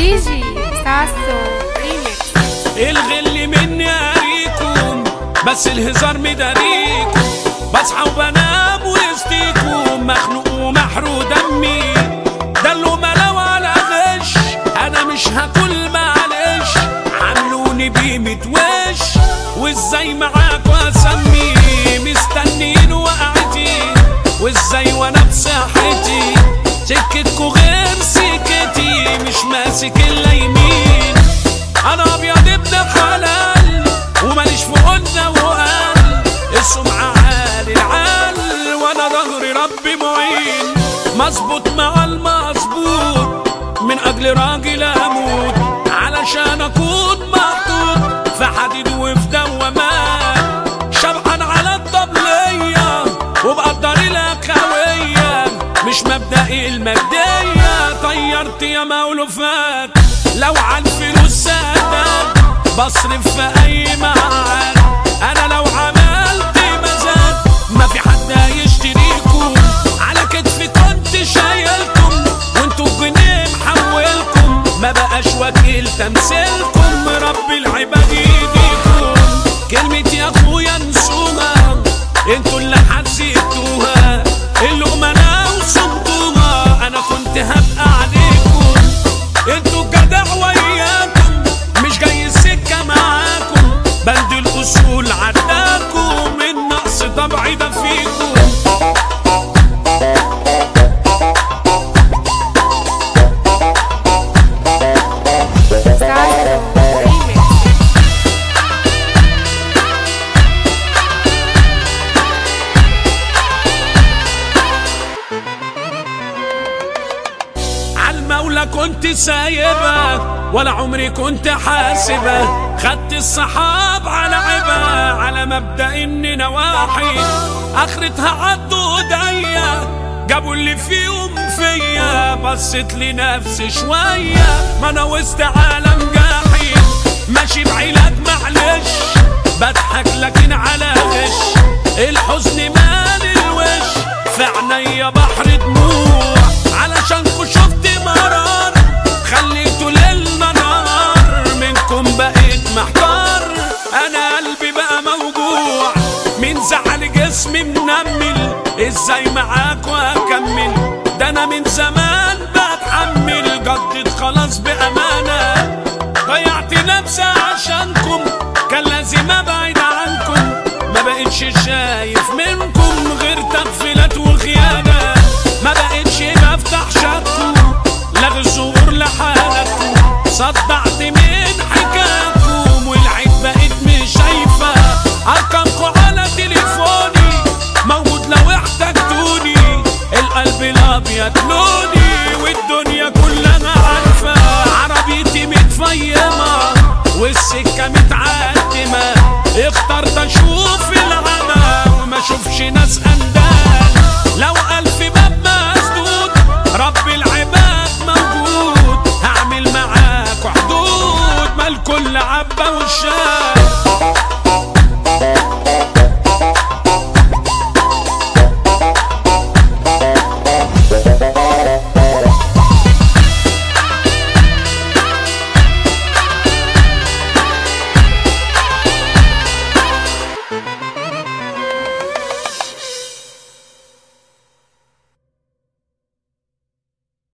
دي جي ساسو ريميكس الغل مني اريكم بس الهزار مداريكم بصحى وبنام وسطيكم مخنوق ماسك الا يمين أنا أبيض ابن حلال وماليش في قلنا وقال السمعة عالي العال وأنا ظهري ربي معين. مظبوط مع المظبوط من أجل راجل أموت. علشان أكون محطوط في حديد وفي دوامات شبعان على الطبلية وبقدر الأخوية مش مبدئي المادية طيرت يا مولوفات لو عن فلوس سادات بصرف في أي معاد أنا لو عملت مزاد ما في حد هيشتريكم. على كتفي كنت شايلكم وانتوا الجنيه محولكم. ما بقاش وكيل تمثيلكم رب العباد يديكم كلمة يا أخويا انسوها أنتوا اللي حسيتوها. كنت سايبة ولا عمري كنت حاسبة. خدت الصحاب على عبا على مبدأ إني نواحي. آخرتها عدوا ايديا جابوا اللي فيهم فيا. بصيت لنفسي شوية ما أنا وسط عالم جاحي. ماشي بعلاج معلش بضحك لكن على غش. الحزن مال الوش في عينيا بحر دموع. علشانكوا إزاي معاكوا اكمل ده أنا من زمان بتحمل جدد خلاص بامانه تلوني والدنيا كلها عارفة. عربيتي متفيمة والسكة متعتمة. اخترت أشوف العمى وما أشوفش ناس